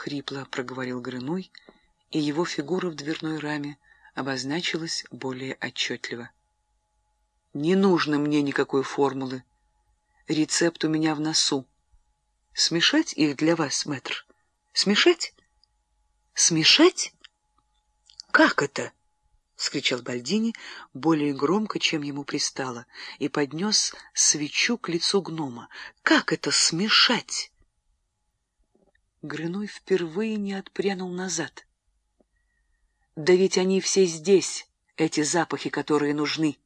хрипло проговорил Грыной, и его фигура в дверной раме обозначилась более отчетливо. «Не нужно мне никакой формулы. Рецепт у меня в носу. Смешать их для вас, мэтр? Смешать? Смешать? Как это?» — скричал Бальдини более громко, чем ему пристало, и поднес свечу к лицу гнома. «Как это смешать?» Грыной впервые не отпрянул назад. «Да ведь они все здесь, эти запахи, которые нужны.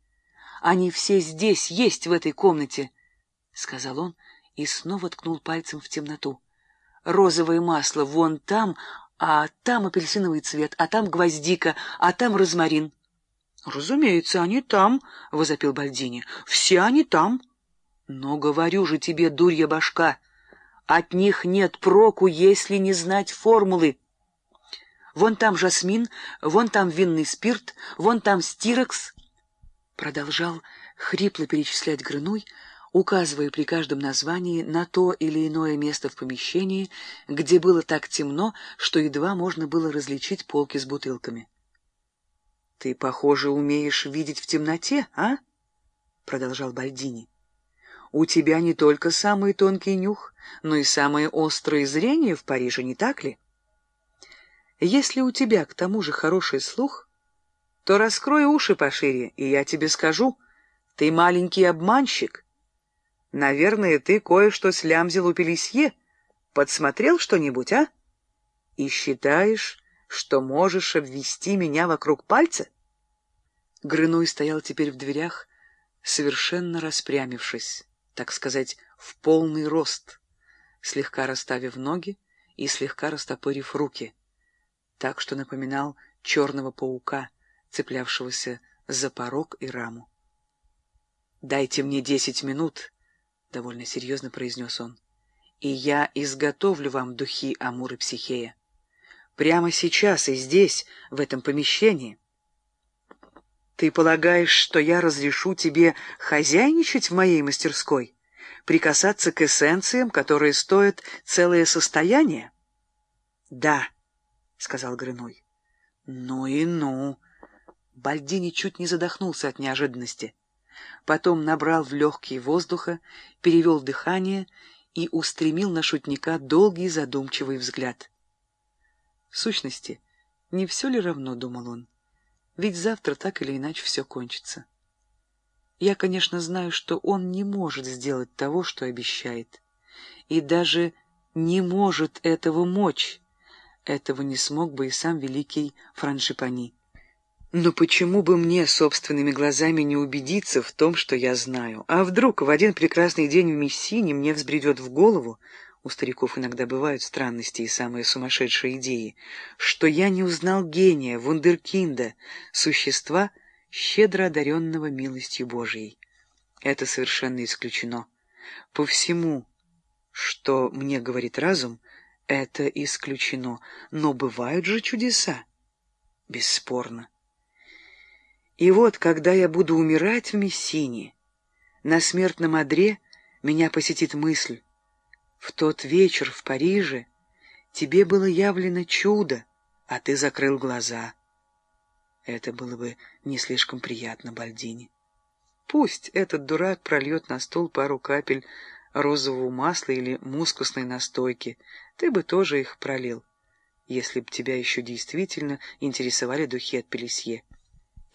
Они все здесь, есть в этой комнате», — сказал он и снова ткнул пальцем в темноту. «Розовое масло вон там, а там апельсиновый цвет, а там гвоздика, а там розмарин». «Разумеется, они там», — возопил Бальдини. «Все они там». «Но говорю же тебе, дурья башка!» От них нет проку, если не знать формулы. Вон там жасмин, вон там винный спирт, вон там стирекс. Продолжал хрипло перечислять Грыной, указывая при каждом названии на то или иное место в помещении, где было так темно, что едва можно было различить полки с бутылками. — Ты, похоже, умеешь видеть в темноте, а? — продолжал Бальдини. У тебя не только самый тонкий нюх, но и самое острое зрение в Париже, не так ли? Если у тебя к тому же хороший слух, то раскрой уши пошире, и я тебе скажу, ты маленький обманщик. Наверное, ты кое-что слямзил у Пелесье, подсмотрел что-нибудь, а? И считаешь, что можешь обвести меня вокруг пальца? Грыной стоял теперь в дверях, совершенно распрямившись так сказать, в полный рост, слегка расставив ноги и слегка растопырив руки, так что напоминал черного паука, цеплявшегося за порог и раму. «Дайте мне десять минут», — довольно серьезно произнес он, «и я изготовлю вам духи Амуры Психея. Прямо сейчас и здесь, в этом помещении». Ты полагаешь, что я разрешу тебе хозяйничать в моей мастерской, прикасаться к эссенциям, которые стоят целое состояние? — Да, — сказал Грыной. — Ну и ну. Бальдини чуть не задохнулся от неожиданности. Потом набрал в легкие воздуха, перевел дыхание и устремил на шутника долгий задумчивый взгляд. В сущности, не все ли равно, — думал он, — ведь завтра так или иначе все кончится. Я, конечно, знаю, что он не может сделать того, что обещает. И даже не может этого мочь. Этого не смог бы и сам великий Франшипани. Но почему бы мне собственными глазами не убедиться в том, что я знаю? А вдруг в один прекрасный день в Мессине мне взбредет в голову, у стариков иногда бывают странности и самые сумасшедшие идеи, что я не узнал гения, вундеркинда, существа, щедро одаренного милостью Божией. Это совершенно исключено. По всему, что мне говорит разум, это исключено. Но бывают же чудеса. Бесспорно. И вот, когда я буду умирать в Мессине, на смертном одре меня посетит мысль, в тот вечер в Париже тебе было явлено чудо, а ты закрыл глаза. Это было бы не слишком приятно Бальдини. Пусть этот дурак прольет на стол пару капель розового масла или мускусной настойки, ты бы тоже их пролил, если б тебя еще действительно интересовали духи от Пелесье.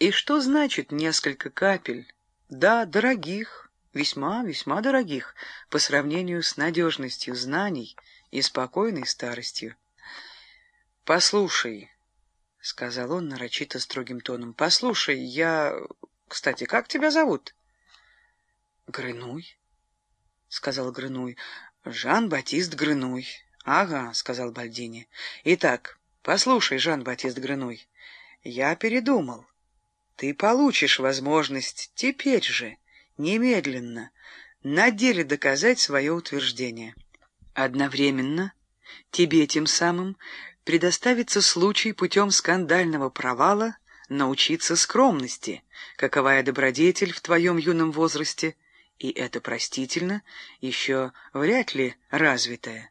И что значит несколько капель? Да, дорогих, весьма-весьма дорогих по сравнению с надежностью знаний и спокойной старостью. «Послушай», — сказал он нарочито строгим тоном, — «послушай, я... Кстати, как тебя зовут?» «Грынуй», — сказал Грынуй, — «Жан-Батист Грынуй». «Ага», — сказал Бальдини. «Итак, послушай, Жан-Батист Грынуй, я передумал. Ты получишь возможность теперь же» немедленно на деле доказать свое утверждение. Одновременно тебе тем самым предоставится случай путем скандального провала научиться скромности, каковая добродетель в твоем юном возрасте, и это простительно, еще вряд ли развитая.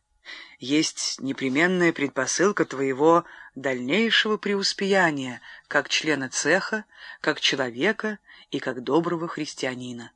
есть непременная предпосылка твоего дальнейшего преуспеяния как члена цеха, как человека и как доброго христианина.